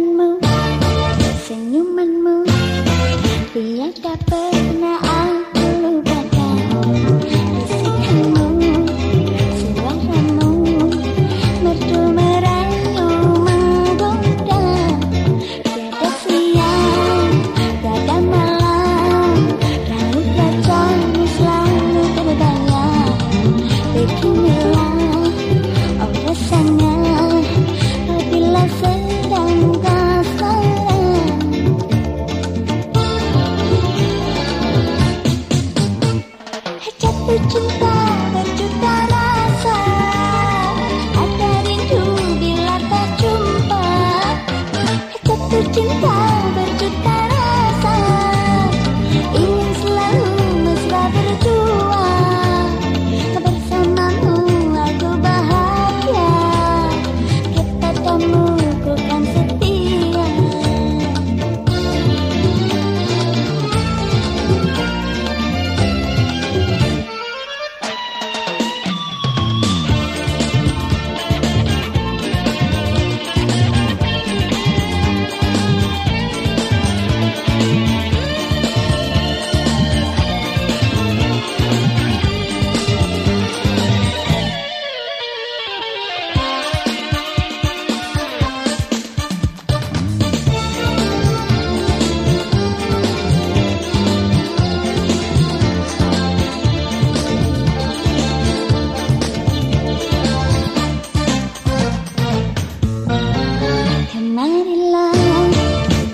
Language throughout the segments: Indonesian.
and moon. berjuta berjuta rasa ada rindu bila tak jumpa Tetap cinta ber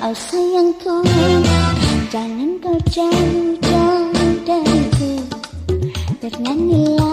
Oh sayangku Jangan kau jauh-jauh dariku Bernyanyilah